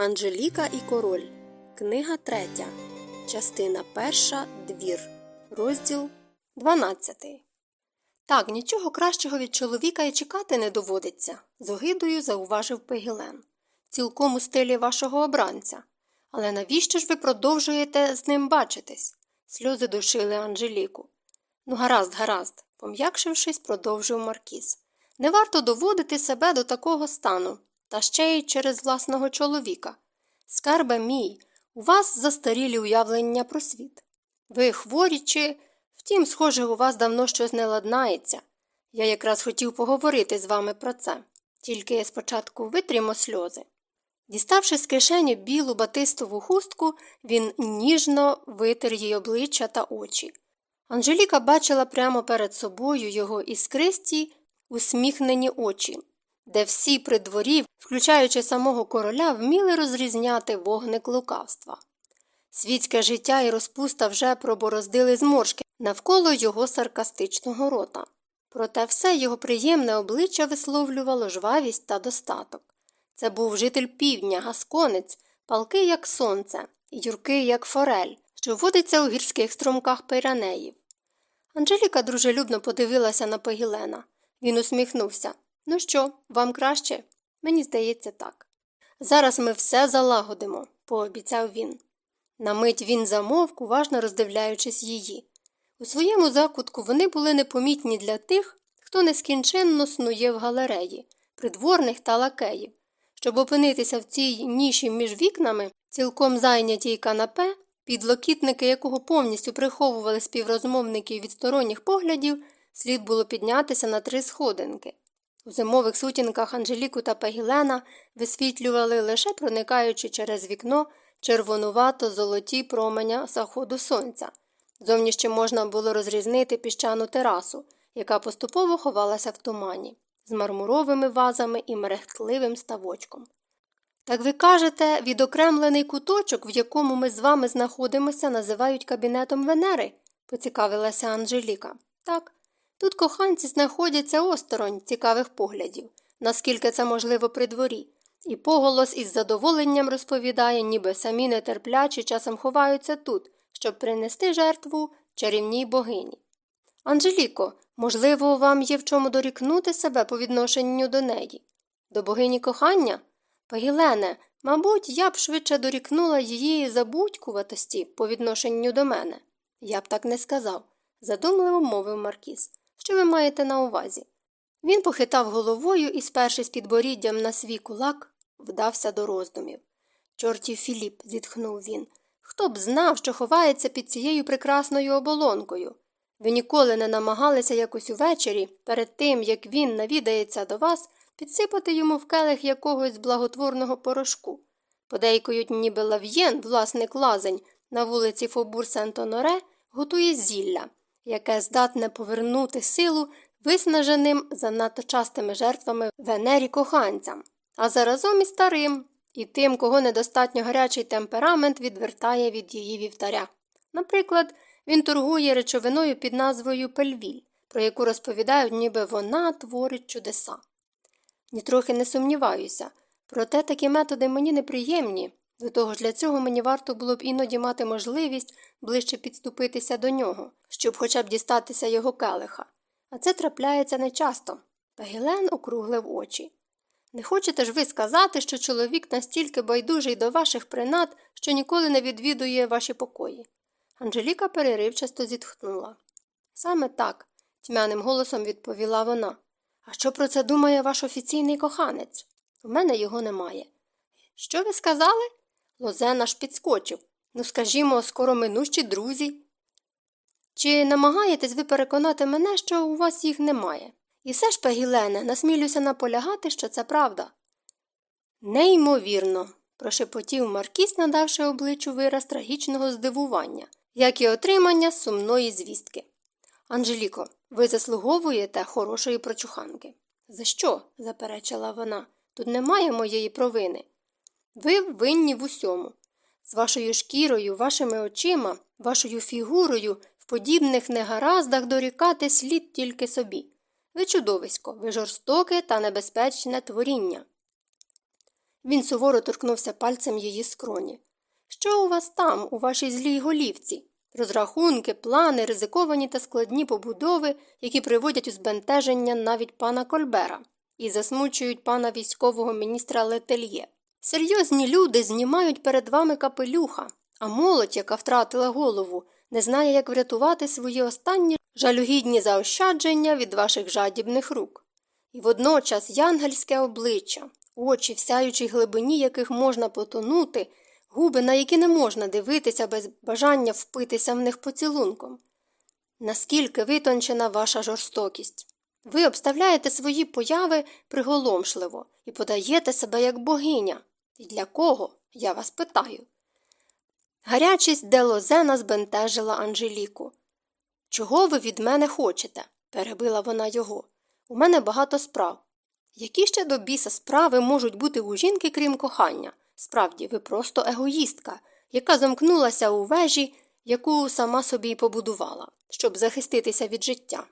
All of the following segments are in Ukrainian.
Анжеліка і король. Книга третя. Частина перша. Двір. Розділ 12. Так, нічого кращого від чоловіка і чекати не доводиться, з огидою зауважив Пегілен. Цілком у стилі вашого обранця. Але навіщо ж ви продовжуєте з ним бачитись? Сльози душили Анжеліку. Ну, гаразд, гаразд, пом'якшившись, продовжив Маркіз. Не варто доводити себе до такого стану та ще й через власного чоловіка. Скарбе мій, у вас застарілі уявлення про світ. Ви хворі чи. Втім, схоже, у вас давно щось не ладнається. Я якраз хотів поговорити з вами про це, тільки спочатку витрімо сльози. Діставши з кишені білу батистову хустку, він ніжно витер їй обличчя та очі. Анжеліка бачила прямо перед собою його іскристі, усміхнені очі, де всі при дворі, включаючи самого короля, вміли розрізняти вогник лукавства. Світське життя і розпуста вже пробороздили зморшки навколо його саркастичного рота. Проте все його приємне обличчя висловлювало жвавість та достаток. Це був житель півдня, гасконець, палкий, як сонце, юркий, як форель, що водиться у гірських струмках пиранеїв. Анжеліка дружелюбно подивилася на Пегілена. Він усміхнувся. Ну що, вам краще? Мені здається, так. Зараз ми все залагодимо, пообіцяв він. На мить він замовк, уважно роздивляючись її. У своєму закутку вони були непомітні для тих, хто нескінченно снує в галереї, придворних та лакеїв. Щоб опинитися в цій ніші між вікнами, цілком зайнятій канапе, підлокітники якого повністю приховували співрозмовників від сторонніх поглядів, слід було піднятися на три сходинки. У зимових сутінках Анжеліку та Пегілена висвітлювали лише проникаючи через вікно червонувато золоті променя заходу сонця. Зовні ще можна було розрізнити піщану терасу, яка поступово ховалася в тумані, з мармуровими вазами і мерехтливим ставочком. Так ви кажете, відокремлений куточок, в якому ми з вами знаходимося, називають кабінетом Венери, поцікавилася Анжеліка. Так, тут коханці знаходяться осторонь цікавих поглядів, наскільки це можливо при дворі, і поголос із задоволенням розповідає, ніби самі нетерплячі часом ховаються тут щоб принести жертву чарівній богині. Анжеліко, можливо, вам є в чому дорікнути себе по відношенню до неї? До богині кохання? Пагілене, мабуть, я б швидше дорікнула її забудькуватості по відношенню до мене. Я б так не сказав, задумливо мовив Маркіз. Що ви маєте на увазі? Він похитав головою і, спершись підборіддям на свій кулак, вдався до роздумів. Чортів Філіп, зітхнув він, Хто б знав, що ховається під цією прекрасною оболонкою? Ви ніколи не намагалися якось увечері, перед тим як він навідається до вас, підсипати йому в келих якогось благотворного порошку. Подейкують, ніби лав'єн, власник лазень, на вулиці Фобур Сент-Оноре, готує зілля, яке здатне повернути силу виснаженим занадто частими жертвами венері коханцям, а заразом і старим, і тим, кого недостатньо гарячий темперамент відвертає від її вівтаря. Наприклад, він торгує речовиною під назвою Пельвіль, про яку розповідають, ніби вона творить чудеса. Нітрохи не сумніваюся, проте такі методи мені неприємні, до того ж для цього мені варто було б іноді мати можливість ближче підступитися до нього, щоб хоча б дістатися його келиха. А це трапляється нечасто. Та Гелен округлив очі. Не хочете ж ви сказати, що чоловік настільки байдужий до ваших принад, що ніколи не відвідує ваші покої? Анжеліка переривчасто зітхнула. Саме так, тьмяним голосом відповіла вона. А що про це думає ваш офіційний коханець? У мене його немає. Що ви сказали? Лозен аж підскочив. Ну, скажімо, скоро минущі друзі. Чи намагаєтесь ви переконати мене, що у вас їх немає? І все ж, Пегілене, насмілюся наполягати, що це правда. Неймовірно, прошепотів Маркіс, надавши обличчю вираз трагічного здивування, як і отримання сумної звістки. Анжеліко, ви заслуговуєте хорошої прочуханки. За що? заперечила вона. Тут немає моєї провини. Ви винні в усьому. З вашою шкірою, вашими очима, вашою фігурою в подібних негараздах дорікати слід тільки собі. Ви чудовисько, ви жорстоке та небезпечне творіння. Він суворо торкнувся пальцем її скроні. Що у вас там, у вашій злій голівці? Розрахунки, плани, ризиковані та складні побудови, які приводять у збентеження навіть пана Кольбера і засмучують пана військового міністра Летельє. Серйозні люди знімають перед вами капелюха, а молодь, яка втратила голову, не знає, як врятувати свої останні жалюгідні заощадження від ваших жадібних рук. І водночас янгельське обличчя, очі, в сяючій глибині яких можна потонути, губи, на які не можна дивитися без бажання впитися в них поцілунком. Наскільки витончена ваша жорстокість? Ви обставляєте свої появи приголомшливо і подаєте себе як богиня. Для кого? Я вас питаю. Гарячість Делозена збентежила Анжеліку. Чого ви від мене хочете? перебила вона його. У мене багато справ. Які ще до біса справи можуть бути у жінки, крім кохання? Справді, ви просто егоїстка, яка замкнулася у вежі, яку сама собі й побудувала, щоб захиститися від життя.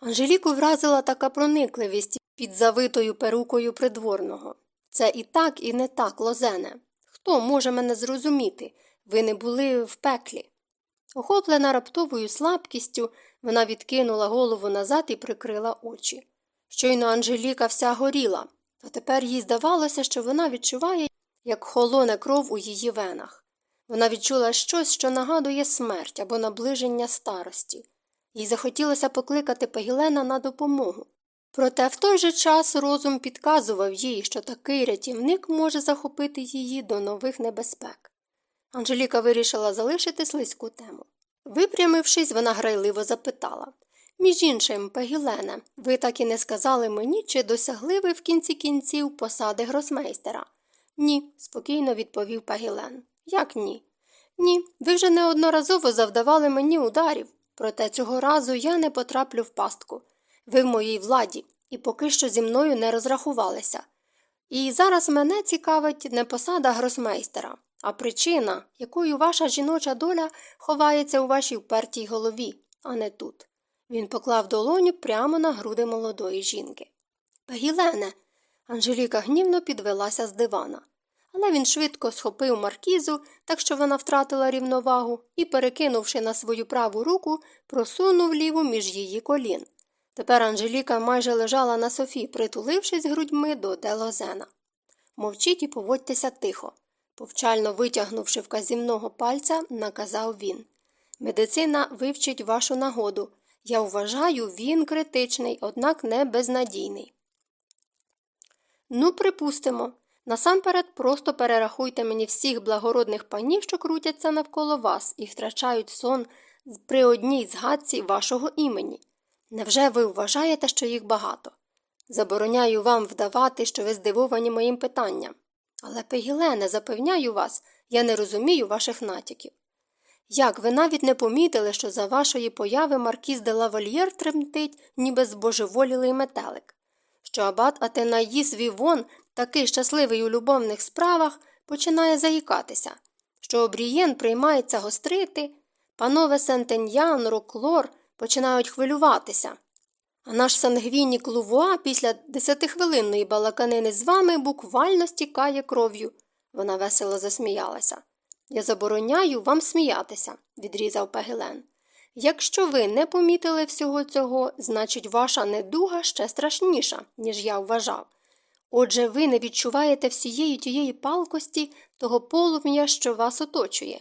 Анжеліку вразила така проникливість під завитою перукою придворного. Це і так, і не так, лозене. Хто може мене зрозуміти? Ви не були в пеклі. Охоплена раптовою слабкістю, вона відкинула голову назад і прикрила очі. Щойно Анжеліка вся горіла, а тепер їй здавалося, що вона відчуває, як холоне кров у її венах. Вона відчула щось, що нагадує смерть або наближення старості. Їй захотілося покликати Пегілена на допомогу. Проте в той же час розум підказував їй, що такий рятівник може захопити її до нових небезпек. Анжеліка вирішила залишити слизьку тему. Випрямившись, вона грайливо запитала між іншим, Пегілене, ви так і не сказали мені, чи досягли ви в кінці кінців посади гросмейстера? Ні, спокійно відповів Пегілен. Як ні? Ні, ви вже неодноразово завдавали мені ударів, проте цього разу я не потраплю в пастку. Ви в моїй владі, і поки що зі мною не розрахувалися. І зараз мене цікавить не посада гросмейстера, а причина, якою ваша жіноча доля ховається у вашій впертій голові, а не тут. Він поклав долоню прямо на груди молодої жінки. Гілене. Анжеліка гнівно підвелася з дивана. Але він швидко схопив маркізу, так що вона втратила рівновагу, і, перекинувши на свою праву руку, просунув ліву між її колін. Тепер Анжеліка майже лежала на Софі, притулившись грудьми до Делозена. Мовчіть і поводьтеся тихо. Повчально витягнувши вказівного пальця, наказав він. Медицина вивчить вашу нагоду. Я вважаю, він критичний, однак не безнадійний. Ну, припустимо. Насамперед просто перерахуйте мені всіх благородних панів, що крутяться навколо вас і втрачають сон при одній згадці вашого імені. Невже ви вважаєте, що їх багато? Забороняю вам вдавати, що ви здивовані моїм питанням. Але, Пегілене, запевняю вас, я не розумію ваших натяків. Як ви навіть не помітили, що за вашої появи маркіз де лавальєр тремтить, ніби збожеволілий метелик, що абат Атенаїс Вівон, такий щасливий у любовних справах, починає заїкатися, що обрієн приймається гострити, панове Сентеньян, Роклор починають хвилюватися. А наш сангвіні Клувуа після десятихвилинної балаканини з вами буквально стікає кров'ю. Вона весело засміялася. Я забороняю вам сміятися, відрізав Пегелен. Якщо ви не помітили всього цього, значить ваша недуга ще страшніша, ніж я вважав. Отже, ви не відчуваєте всієї тієї палкості того полум'я, що вас оточує.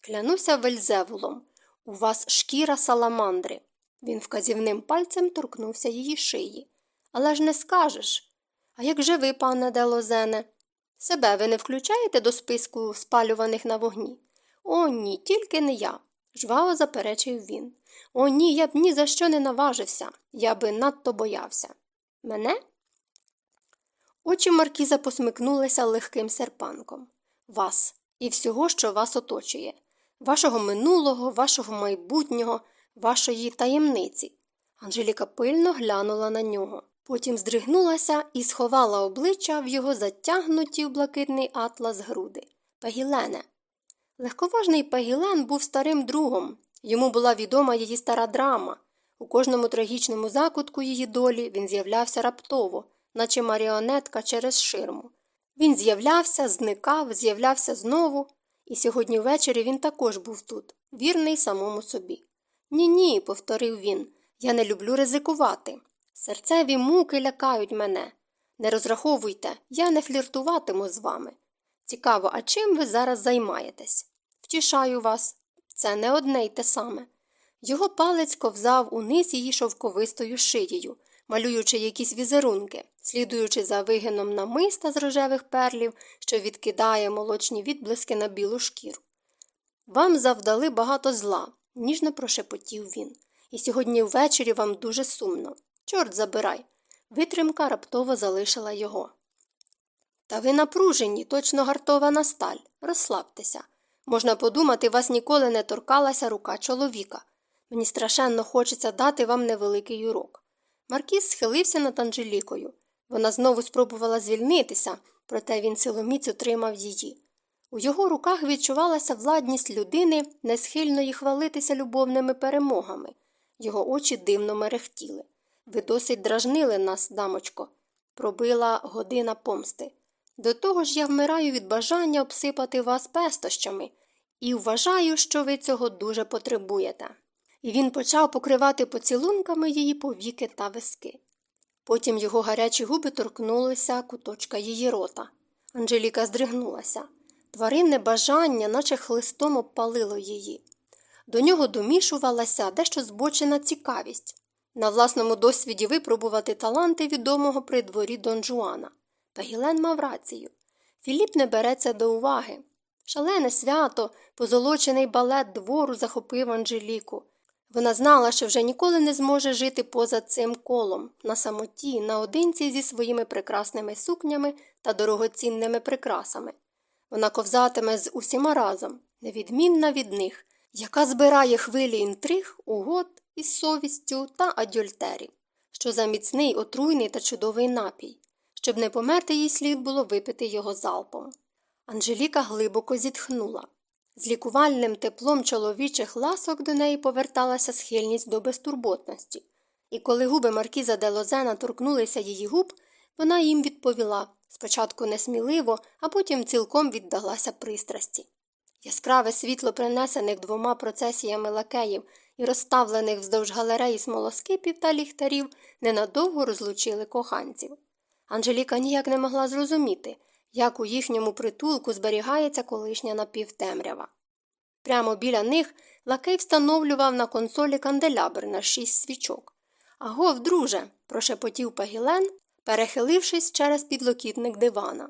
Клянуся вельзевулом, у вас шкіра саламандри. Він вказівним пальцем торкнувся її шиї. Але ж не скажеш. А як же ви, пане Делозене? Себе ви не включаєте до списку спалюваних на вогні? О, ні, тільки не я, жваво заперечив він. О, ні, я б ні за що не наважився, я би надто боявся. Мене? Очі Маркіза посмикнулися легким серпанком. Вас і всього, що вас оточує, вашого минулого, вашого майбутнього, вашої таємниці. Анжеліка пильно глянула на нього. Потім здригнулася і сховала обличчя в його затягнуті в блакитний атлас груди. Пагілене. Легковажний Пагілен був старим другом. Йому була відома її стара драма. У кожному трагічному закутку її долі він з'являвся раптово, наче маріонетка через ширму. Він з'являвся, зникав, з'являвся знову, і сьогодні ввечері він також був тут, вірний самому собі. Ні, ні, повторив він, я не люблю ризикувати. Серцеві муки лякають мене. Не розраховуйте, я не фліртуватиму з вами. Цікаво, а чим ви зараз займаєтесь? Втішаю вас, це не одне й те саме. Його палець ковзав униз її шовковистою шиєю, малюючи якісь візерунки, слідуючи за вигином намиста з рожевих перлів, що відкидає молочні відблиски на білу шкіру. Вам завдали багато зла, ніжно прошепотів він. І сьогодні ввечері вам дуже сумно. Чорт забирай. Витримка раптово залишила його. Та ви напружені, точно гартована сталь. Розслабтеся. Можна подумати, вас ніколи не торкалася рука чоловіка. Мені страшенно хочеться дати вам невеликий урок. Маркіз схилився над Анжелікою. Вона знову спробувала звільнитися, проте він силоміць утримав її. У його руках відчувалася владність людини, не схильної хвалитися любовними перемогами. Його очі дивно мерехтіли. Ви досить дражнили нас, дамочко, пробила година помсти. До того ж я вмираю від бажання обсипати вас пестощами і вважаю, що ви цього дуже потребуєте. І він почав покривати поцілунками її повіки та виски. Потім його гарячі губи торкнулися куточка її рота. Анжеліка здригнулася. Тваринне бажання, наче хлистом обпалило її. До нього домішувалася дещо збочена цікавість на власному досвіді випробувати таланти відомого при дворі Дон Жуана. Та Гілен мав рацію. Філіп не береться до уваги. Шалене свято, позолочений балет двору захопив Анжеліку. Вона знала, що вже ніколи не зможе жити поза цим колом, на самоті, наодинці зі своїми прекрасними сукнями та дорогоцінними прикрасами. Вона ковзатиме з усіма разом, невідмінна від них, яка збирає хвилі інтриг, угод із совістю та адюльтерів, що за міцний, отруйний та чудовий напій. Щоб не померти, їй слід було випити його залпом. Анжеліка глибоко зітхнула. З лікувальним теплом чоловічих ласок до неї поверталася схильність до безтурботності, і коли губи Маркіза де Лозена торкнулися її губ, вона їм відповіла спочатку несміливо, а потім цілком віддалася пристрасті. Яскраве світло, принесених двома процесіями лакеїв і розставлених вздовж галереї смолоскипів та ліхтарів, ненадовго розлучили коханців. Анжеліка ніяк не могла зрозуміти, як у їхньому притулку зберігається колишня напівтемрява. Прямо біля них лакей встановлював на консолі канделябр на шість свічок. Агов, друже, прошепотів Пагілен, перехилившись через підлокітник дивана.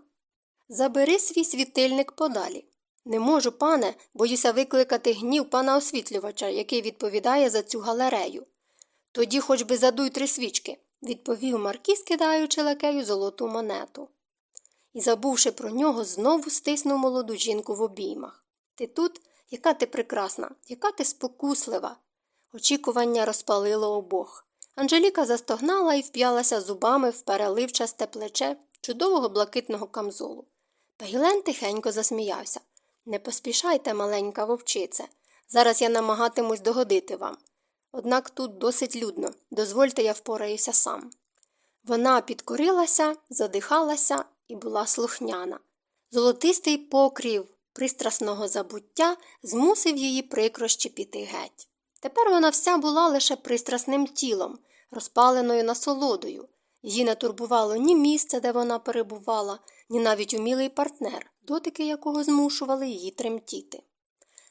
Забери свій світильник подалі. Не можу, пане, боюся викликати гнів пана освітлювача, який відповідає за цю галерею. Тоді хоч би задуй три свічки, відповів Маркіз, кидаючи лакею золоту монету. І, забувши про нього, знову стиснув молоду жінку в обіймах. Ти тут, яка ти прекрасна, яка ти спокуслива. Очікування розпалило обох. Анжеліка застогнала і вп'ялася зубами в переливчасте плече чудового блакитного камзолу. Пагілен тихенько засміявся. Не поспішайте, маленька вовчице. Зараз я намагатимусь догодити вам. Однак тут досить людно, дозвольте, я впораюся сам. Вона підкорилася, задихалася і була слухняна. Золотистий покрів пристрасного забуття змусив її прикрощі піти геть. Тепер вона вся була лише пристрасним тілом, розпаленою насолодою. Її не турбувало ні місце, де вона перебувала, ні навіть умілий партнер, дотики якого змушували її тремтіти.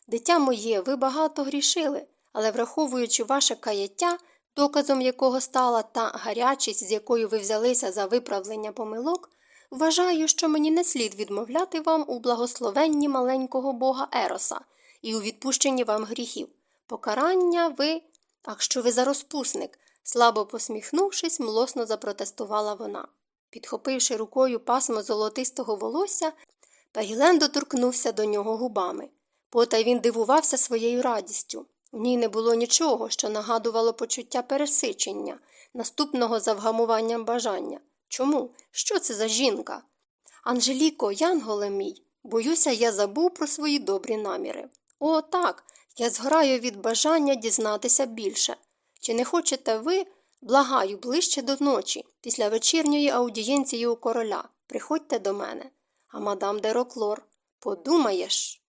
Дитя моє, ви багато грішили, але враховуючи ваше каяття, доказом якого стала та гарячість, з якою ви взялися за виправлення помилок, вважаю, що мені не слід відмовляти вам у благословенні маленького бога Ероса і у відпущенні вам гріхів. Покарання ви. Ах, що ви за розпусник, слабо посміхнувшись, млосно запротестувала вона. Підхопивши рукою пасмо золотистого волосся, Пегілен доторкнувся до нього губами. Потай він дивувався своєю радістю. У ній не було нічого, що нагадувало почуття пересичення, наступного за вгамуванням бажання. Чому? Що це за жінка? Анжеліко, янголе мій, боюся, я забув про свої добрі наміри. О, так, я згораю від бажання дізнатися більше. Чи не хочете ви, благаю, ближче до ночі, після вечірньої аудієнції у короля, приходьте до мене. А мадам де Роклор, подумаєш.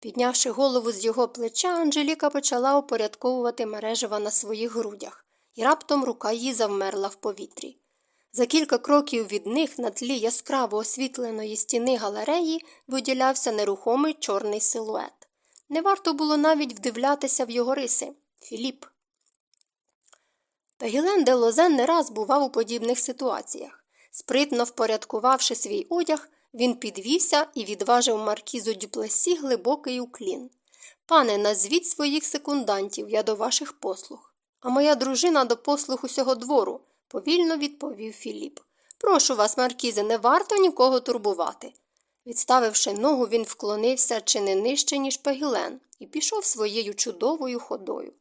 Піднявши голову з його плеча, Анжеліка почала упорядковувати мережева на своїх грудях, і раптом рука її завмерла в повітрі. За кілька кроків від них на тлі яскраво освітленої стіни галереї виділявся нерухомий чорний силует. Не варто було навіть вдивлятися в його риси. Філіп. Пегілен де Лозен не раз бував у подібних ситуаціях. Спритно впорядкувавши свій одяг, він підвівся і відважив маркізу Дюплесі глибокий уклін. Пане, назвіть своїх секундантів, я до ваших послуг. А моя дружина до послуг усього двору, повільно відповів Філіп. Прошу вас, Маркізе, не варто нікого турбувати. Відставивши ногу, він вклонився чи не нижче, ніж Пегілен, і пішов своєю чудовою ходою.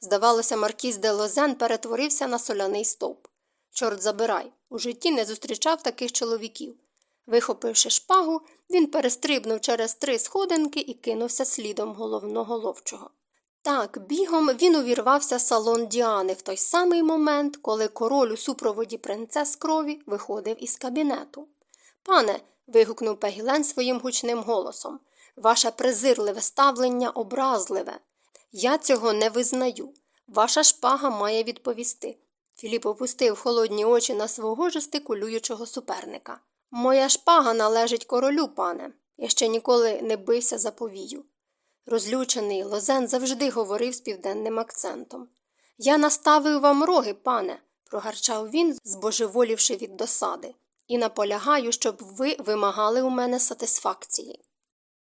Здавалося, маркіз де Лозен перетворився на соляний стовп. Чорт забирай, у житті не зустрічав таких чоловіків. Вихопивши шпагу, він перестрибнув через три сходинки і кинувся слідом головного ловчого. Так, бігом він увірвався в салон Діани в той самий момент, коли король у супроводі принцес крові виходив із кабінету. Пане, вигукнув Пегілен своїм гучним голосом, ваше презирливе ставлення образливе. Я цього не визнаю. Ваша шпага має відповісти. Філіп опустив холодні очі на свого жестикулюючого суперника. Моя шпага належить королю, пане. Я ще ніколи не бився за повію. Розлючений Лозен завжди говорив з південним акцентом. Я наставив вам роги, пане, прогарчав він, збожеволівши від досади, і наполягаю, щоб ви вимагали у мене сатисфакції.